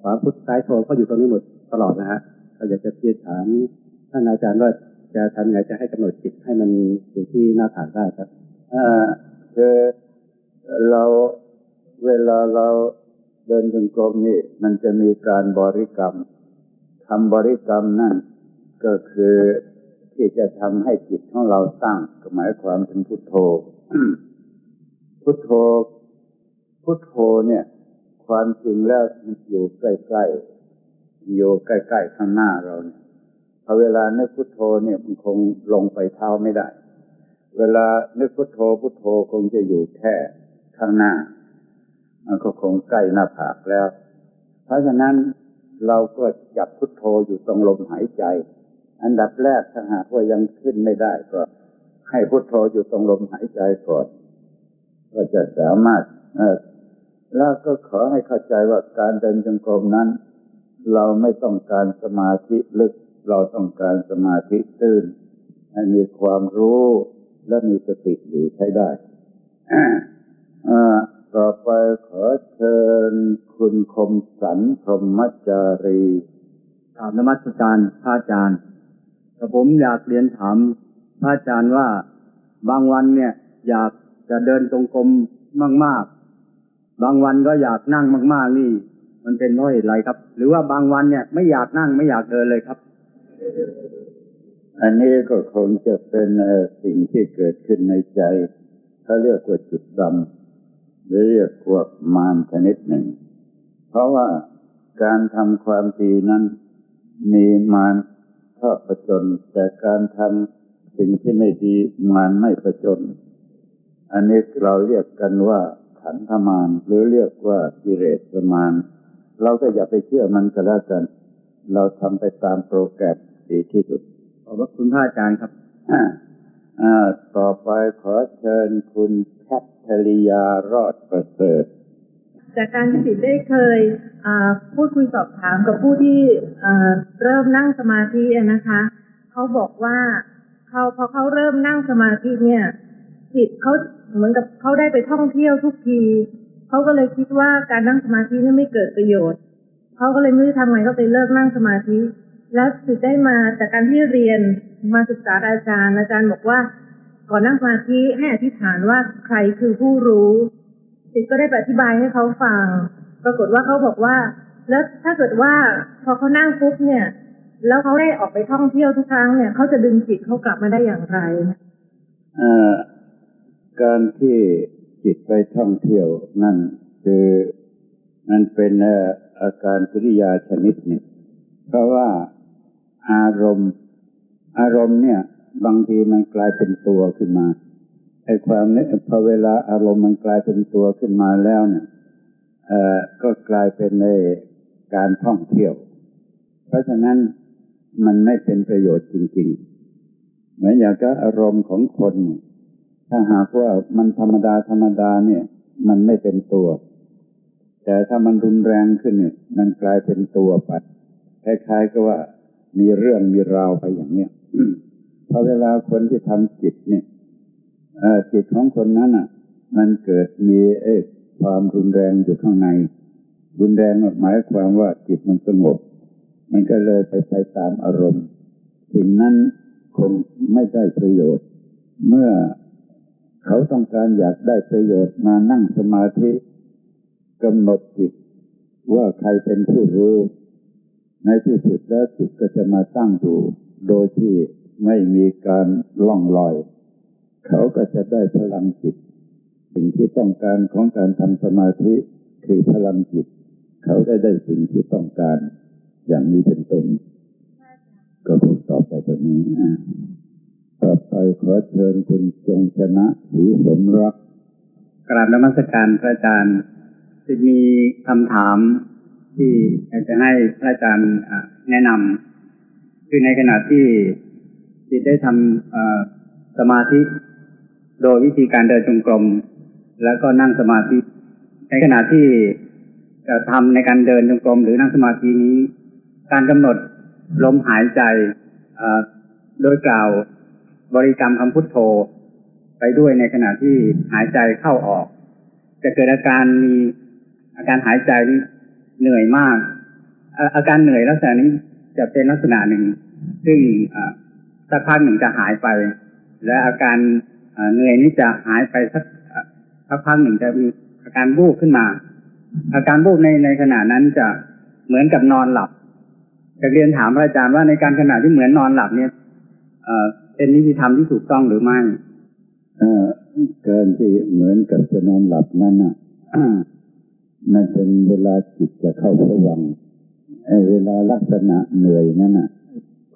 ขวาพุทซ้ายโทก็อยู่ตรงนี้หมดตลอดนะฮะเราอยากจะเรียนถามท่านอาจารย์ว่าจะทำไงจะให้กำหนดจิตให้มันอยู่ที่หน้าขาได้ครับอ่าคือเราเวลาเรา เดินจงกรมนี่มันจะมีการบริกรรมทำบริกรรมนั่นก็คือที่จะทำให้จิตของเราตั้งหมายความถึงพุทโธ พุทโธ พุทโธเนี่ย ความจริงแล้วมันอยู่ใกล้ๆอยู่ใกล้ๆข้างหน้าเราเนี่ยพอเวลานึกพุทโธเนี่ยมันคงลงไปเท้าไม่ได้ เวลานึกพุทโธพุทโธคงจะอยู่แค่ข้างหน้า ก็คงใกล้หน้าผากแล้ว เพราะฉะนั้นเราก็จับพุทโธอยู่ตรงลมหายใจ อันดับแรกถ้าหากว่ายังขึ้นไม่ได้ก็ให้พุทโธอยู่ตรงลมหายใจก่อน ก็จะสามารถแล้วก็ขอให้เข้าใจว่าการเดินจงกรมนั้น เราไม่ต้องการสมาธิลึก เราต้องการสมาธิตื้นให้มีความรู้และมีสติอยู่ใช้ได้ ต่อไปขอเชิญคุณคมสันพรหมจารีถามนมัสการพระอาจารย์แต่ผมอยากเรียนถามพระอาจารย์ว่าบางวันเนี่ย อยากจะเดินตรงกรมมาก ๆ บางวันก็อยากนั่งมาก ๆ นี่ มันเป็นเพราะเหตุไรครับ หรือว่าบางวันเนี่ย ไม่อยากนั่งไม่อยากเดินเลยครับ อันนี้ก็คงจะเป็นสิ่งที่เกิดขึ้นในใจเขาเรียกว่าจุดดำ เรียกพวกมารชนิดหนึ่ง เพราะว่าการทำความดีนั้น มีมารชอบประจน แต่การทำสิ่งที่ไม่ดีมารไม่ประจน อันนี้เราเรียกกันว่าขันธมารหรือเรียกว่ากิเลสมารเราก็อย่าไปเชื่อมันก็แล้วกัน เราทำไปตามโปรแกรมดีที่สุดขอบคุณพระอาจารย์ครับ อ่า ต่อไปขอเชิญคุณคัท ริยารอดประเสริฐจากการที่ติดได้เคยพูดคุยสอบถามกับผู้ที่เริ่มนั่งสมาธินะคะเขาบอกว่าเขาพอเขาเริ่มนั่งสมาธิเนี่ยจิตเขาเหมือนกับเขาได้ไปท่องเที่ยวทุกทีเขาก็เลยคิดว่าการนั่งสมาธินี่ไม่เกิดประโยชน์เขาก็เลยไม่รู้ทำไงก็ไปเลิกนั่งสมาธิ แล้วสิได้มาจากการที่เรียนมาศึกษาอาจารย์อาจารย์บอกว่า ก่อนนั่งสมาธิให้อธิษฐานว่าใครคือผู้รู้สิทก็ได้อธิบายให้เขาฟัง ปรากฏว่าเขาบอกว่า แล้วถ้าเกิดว่าพอเขานั่งปุ๊บเนี่ย แล้วเขาได้ออกไปท่องเที่ยวทุกครั้งเนี่ยเขาจะดึงจิตเขากลับมาได้อย่างไรอ่อการที่จิตไปท่องเที่ยวนั่นคือมันเป็นเอ่ออาการกิริยาชนิดหนึ่งเพราะว่าอารมณ์ อารมณ์เนี่ย บางทีมันกลายเป็นตัวขึ้นมาไอ้ความนี้พอเวลาอารมณ์มันกลายเป็นตัวขึ้นมาแล้วเนี่ยเอ่อก็กลายเป็นในการท่องเที่ยว เพราะฉะนั้นมันไม่เป็นประโยชน์จริงๆ เหมือนอย่างกับอารมณ์ของคน ถ้าหากว่ามันธรรมดาธรรมดาเนี่ย มันไม่เป็นตัว แต่ถ้ามันรุนแรงขึ้นเนี่ยมันกลายเป็นตัวไปคล้ายๆกับว่ามีเรื่องมีราวไปอย่างเนี้ย พอเวลาคนที่ทำจิตเนี่ยอจิตของคนนั้นอะ มันเกิดมีเอความรุนแรงอยู่ข้างใน รุนแรงหมายความว่าจิตมันสงบ มันก็เลยไปไปตามอารมณ์ สิ่งนั้นคงไม่ได้ประโยชน์ เมื่อเขาต้องการอยากได้ประโยชน์มานั่งสมาธิกำหนดจิตว่าใครเป็นผู้รู้ ในที่สุดแล้วจิตก็จะมาตั้งอยู่โดยที่ ไม่มีการล่องลอย เขาก็จะได้พลังจิต สิ่งที่ต้องการของการทำสมาธิคือพลังจิต เขาได้ได้สิ่งที่ต้องการ อย่างนี้เป็นต้นก็พูดต่อไปตรงนี้อะต่อไปขอเชิญคุณจงชนะศรีสมรักกราบนมัสการพระอาจารย์จะมีคำถามที่อยากจะให้พระอาจารย์แนะนำคือในขณะที่ จิตได้ทำสมาธิ โดยวิธีการเดินจงกรม แล้วก็นั่งสมาธิ ในขณะที่จะทำในการเดินจงกรมหรือนั่งสมาธินี้ การกำหนดลมหายใจโดยกล่าวบริกรรมคำพุทโธ ไปด้วยในขณะที่หายใจเข้าออก จะเกิดอาการมีอาการหายใจเหนื่อยมาก อาการเหนื่อยลักษณะนี้จะเป็นลักษณะหนึ่ง ซึ่งอ สักพักหนึ่งจะหายไป และอาการอ่าเหนื่อยนี้จะหายไปสักอ่าสักพักหนึ่งจะมีอาการบูบขึ้นมา อาการบูบในในขณะนั้นจะเหมือนกับนอนหลับจะเรียนถามพระอาจารย์ว่าในการขณะที่เหมือนนอนหลับเนี่ยเอ่อเป็นนิติธรรมที่ถูกต้องหรือไม่เอ่อการที่เหมือนกับจะนอนหลับนั่นน่ะมันเป็นเวลาจิตจะเข้าผวังค์ไอ้เวลาลักษณะเหนื่อยนั่นน่ะ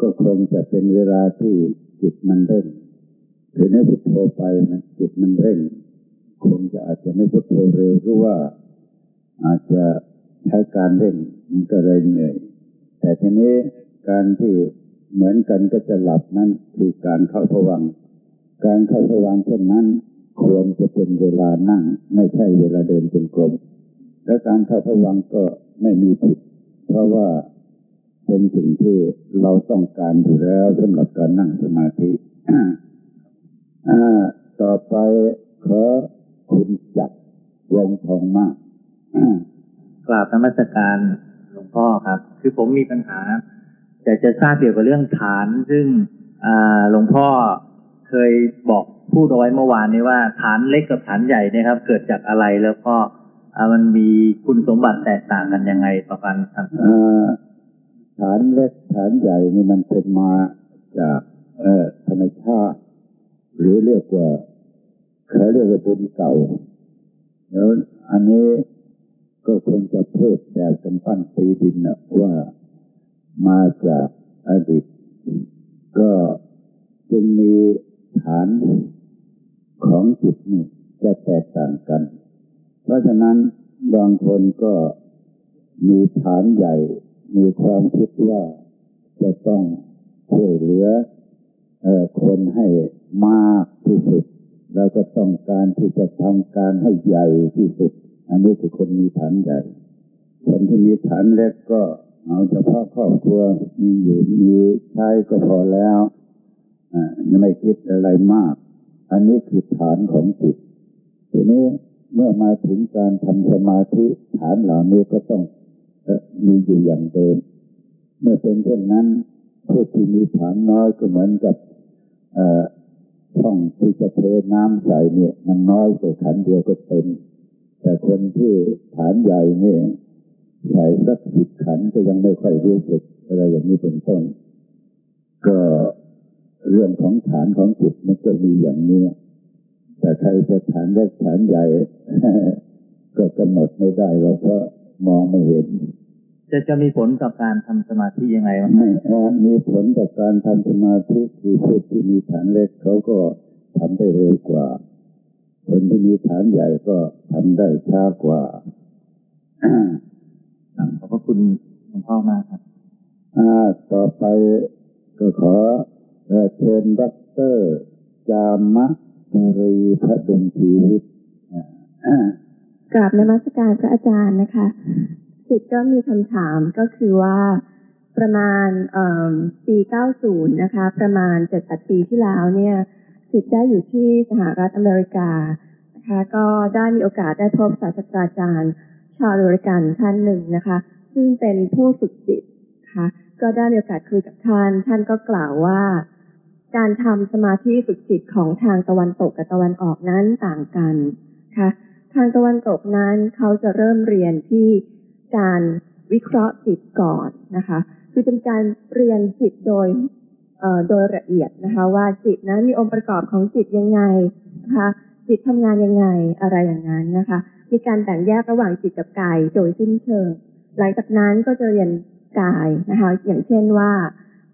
ก็คงจะเป็นเวลาที่จิตมันเร่งคือในพุทโธไปมันจิตมันเร่ง คงจะอาจจะในพุทโธเร็วหรือว่าอาจจะใช้การเร่งมันก็เลยเหนื่อย แต่ทีนี้การที่เหมือนกันก็จะหลับนั้นคือการเข้าผวัง การเข้าผวังเช่นนั้นควรจะเป็นเวลานั่ง ไม่ใช่เวลาเดินจงกรมและการเข้าผวังก็ไม่มีผิด เพราะว่า เป็นสิ่งที่เราต้องการอยู่แล้วสำหรับการนั่งสมาธิต่อไปขอคุณจักรวงทองมากกราบนมัสการหลวงพ่อครับ คือผมมีปัญหาอยากจะทราบเกี่ยวกับเรื่องฐาน ซึ่งหลวงพ่อเคยบอกพูดเอาไว้เมื่อวานนี้ว่าฐานเล็กกับฐานใหญ่เนะครับ เกิดจากอะไรแล้วก็มันมีคุณสมบัติแตกต่างกันยังไงประกันทางเอ่อ ฐานเล็กฐานใหญ่นี่มันเป็นมาจากเอ่อธรรมชาติหรือเรียกว่าเขาเรียกว่าบุญเก่าแล้วอันนี้ก็คงจะเพูดแบบกันปั้นตีดินนะว่ามาจากอดีตก็จึงมีฐานของจิตนี่จะแตกต่างกัน เพราะฉะนั้นบางคนก็มีฐานใหญ่ มีความคิดว่าจะต้องช่วยเหลืออคนให้มากที่สุด แล้วก็ต้องการที่จะทำการให้ใหญ่ที่สุด อันนี้คือคนมีฐานใหญ่ คนที่มีฐานเล็กก็เอาเฉพาะครอบครัวมีอยู่มีใช้ก็พอแล้วอ่ายังไม่คิดอะไรมาก อันนี้คือฐานของจิตทีนี้เมื่อมาถึงการทำสมาธิฐานเหล่านี้ก็ต้อง มีอยู่อย่างเดิม เมื่อเป็นเช่นนั้นผู้ที่มีฐานน้อยก็เหมือนกับช่องที่จะเทน้ำใส่เนี่ย มันน้อยกว่าขันเดียวก็เต็ม แต่คนที่ฐานใหญ่เนี่ยใส่สักสิบขันก็ยังไม่ค่อยรู้สึกอะไรอย่างนี้เป็นต้น ก็เรื่องของฐานของจิตมันก็มีอย่างนี้ แต่ใครจะฐานเล็กฐานใหญ่ ก็กำหนดไม่ได้เราเพราะ มองไม่เห็น จะจะมีผลต่อการทำสมาธิยังไงบ้างไม่แอบมีผลต่อการทำสมาธิคือผู้ที่มีฐานเล็กเขาก็ทำได้เร็วกว่า คนที่มีฐานใหญ่ก็ทำได้ช้ากว่าครับขอบพระคุณหลวงพ่อมากครับอ่าต่อไปก็ขอเอ่อเชิญด็อกเตอร์ จามะรีพระดลชีวิตอ่า กราบนมัสการพระอาจารย์นะคะสิทธิ์ก็มีคำถามก็คือว่าประมาณปี 90 นะคะ ประมาณ 7-8 ปีที่แล้วเนี่ยสิทธิ์ได้อยู่ที่สหรัฐอเมริกานะคะก็ได้มีโอกาสได้พบศาสตราจารย์ ชาวอเมริกันท่านหนึ่งนะคะ ซึ่งเป็นผู้ฝึกจิตนะคะก็ได้มีโอกาสคุยกับท่าน ท่านก็กล่าวว่า การทำสมาธิฝึกจิตของทางตะวันตกกับตะวันออกนั้นต่างกันค่ะ ทางตะวันตกนั้นเขาจะเริ่มเรียนที่การวิเคราะห์จิตก่อนนะคะ คือเป็นการเรียนจิตโดยโดยละเอียดนะคะ ว่าจิตนั้นมีองค์ประกอบของจิตยังไงนะคะจิตทำงานยังไงอะไรอย่างนั้นนะคะ มีการแบ่งแยกระหว่างจิตกับกายโดยสิ้นเชิง หลังจากนั้นก็จะเรียนกายนะคะ อย่างเช่นว่า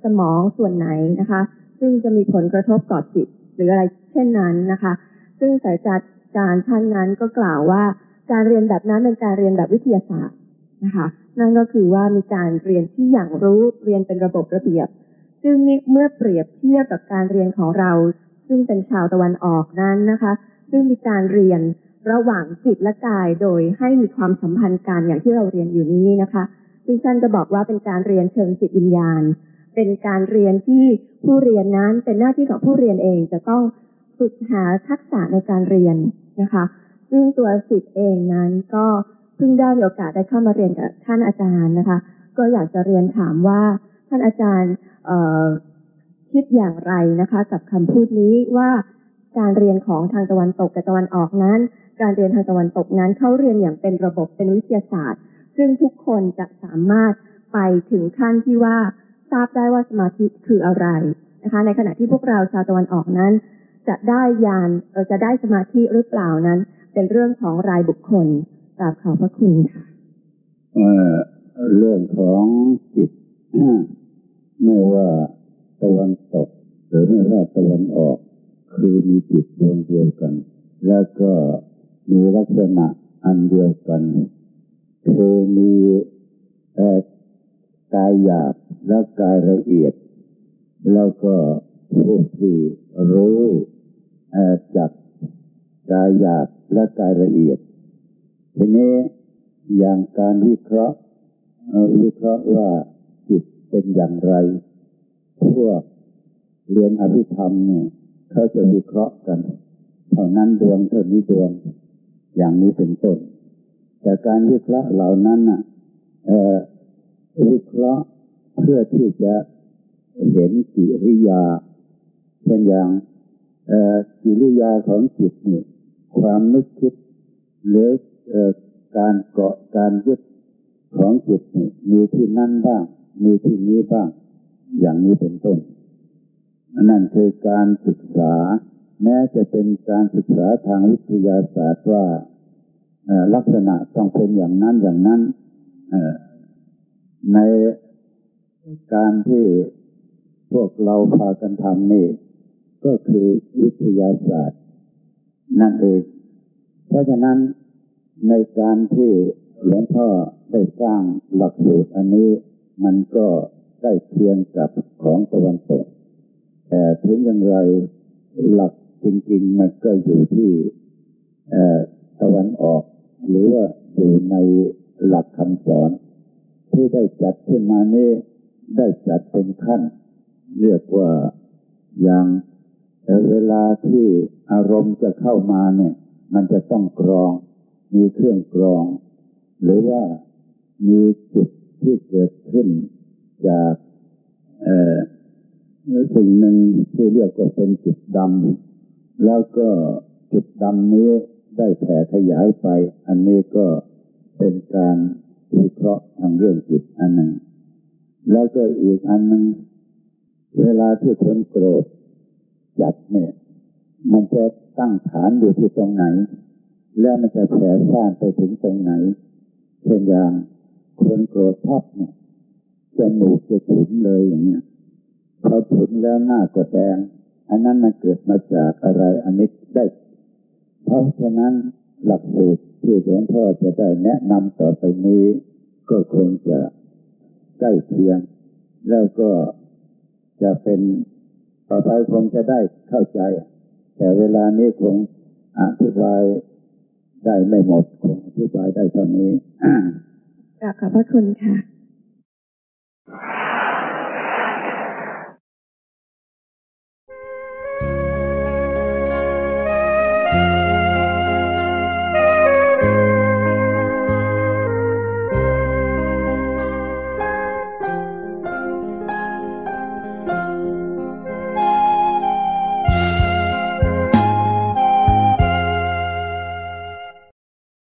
สมองส่วนไหนนะคะ ซึ่งจะมีผลกระทบต่อจิตหรืออะไรเช่นนั้นนะคะ ซึ่งศาสตราจารท่านนั้นก็กล่าวว่าการเรียนแบบนั้นเป็นการเรียนแบบวิทยาศาสตร์นะคะนั่นก็คือว่ามีการเรียนที่อย่างรู้เรียนเป็นระบบระเบียบ ซึ่งเมื่อเปรียบเทียบกับการเรียนของเรา ซึ่งเป็นชาวตะวันออกนั้นนะคะ ซึ่งมีการเรียนระหว่างจิตและกายโดยให้มีความสัมพันธ์กันอย่างที่เราเรียนอยู่นี้นะคะซึ่งท่านจะบอกว่าเป็นการเรียนเชิงจิตวิญญาณ เป็นการเรียนที่ผู้เรียนนั้นเป็นหน้าที่ของผู้เรียนเองจะต้อง ฝึกหาทักษะในการเรียนนะคะ ซึ่งตัวสิทธิ์เองนั้นก็เพิ่งได้มีโอกาสได้เข้ามาเรียนกับท่านอาจารย์นะคะ ก็อยากจะเรียนถามว่าท่านอาจารย์คิดอย่างไรนะคะ กับคำพูดนี้ว่าการเรียนของทางตะวันตกกับตะวันออกนั้น การเรียนทางตะวันตกนั้นเขาเรียนอย่างเป็นระบบเป็นวิทยาศาสตร์ ซึ่งทุกคนจะสามารถไปถึงขั้นที่ว่าทราบได้ว่าสมาธิคืออะไรนะคะ ในขณะที่พวกเราชาวตะวันออกนั้น จะได้ยานจะได้สมาธิหรือเปล่านั้น เป็นเรื่องของรายบุคคลกราบขอบพระคุณค่ะเรื่องของจิตไม่ว่าตะวันตกหรือไม่ว่าตะวันออก คือมีจิตดวงเดียวกัน แล้วก็มีลักษณะอันเดียวกันคือมีเอ่อกายหยาบแล้วกายละเอียด แล้วก็ ผู้ที่รู้จากกายหยาบและกายละเอียด ทีนี้อย่างการวิเคราะห์วิเคราะห์ว่าจิตเป็นอย่างไร พวกเรียนอภิธรรมเนี่ยเขาจะวิเคราะห์กัน เท่านั้นดวงเท่านี้ดวง อย่างนี้เป็นต้น แต่การวิเคราะห์เหล่านั้นน่ะวิเคราะห์เพื่อที่จะเห็นกิริยา ช่นอย่างเอ่อกิริยาของจิตนี่ความนึกคิดหรือการเกาะการยึดของจิตนี่มีที่นั่นบ้าง มีที่นี้บ้าง อย่างนี้เป็นต้นนั่นคือการศึกษา แม้จะเป็นการศึกษาทางวิทยาศาสตร์ว่าลักษณะต้องเป็นอย่างนั้นอย่างนั้นในการที่พวกเราพากันทำนี่ ก็คือวิทยาศาสตร์ นั่นเอง เพราะฉะนั้นในการที่หลวงพ่อได้สร้างหลักสูตรอันนี้มันก็ใกล้เคียงกับของตะวันตก แต่ถึงอย่างไรหลักจริง ๆ มันก็อยู่ที่ตะวันออก หรือว่าอยู่ในหลักคำสอน ที่ได้จัดขึ้นมานี้ได้จัดเป็นขั้น เรียกว่าอย่าง เวลาที่อารมณ์จะเข้ามาเนี่ย มันจะต้องกรอง มีเครื่องกรอง หรือว่ามีจุดที่เกิดขึ้นจากอ่อสิ่งหนึ่งที่เรียกว่าเป็นจุดดำแล้วก็จุดดำนี้ได้แผ่ขยายไป อันนี้ก็เป็นการวิเคราะห์ทางเรื่องจิตอันหนึ่ง แล้วก็อีกอันหนึ่งเวลาที่คนโกรธ จัดเนี่ย มันจะตั้งฐานอยู่ที่ตรงไหน แล้วมันจะแผ่ซ่านไปถึงตรงไหน เช่นอย่างคนโกรธทับเนี่ยจมูกจะฉุนเลยอย่างเงี้ยพอฉุนแล้วหน้าก็แดง อันนั้นมันเกิดมาจากอะไรอันนี้ได้ เพราะฉะนั้นหลักสูตรที่หลวงพ่อจะได้แนะนำต่อไปนี้ ก็คงจะใกล้เคียง แล้วก็จะเป็น ต่อไปคงจะได้เข้าใจ แต่เวลานี้คงอธิบายได้ไม่หมดคงอธิบายได้เท่านี้กราบขอบพระคุณค่ะ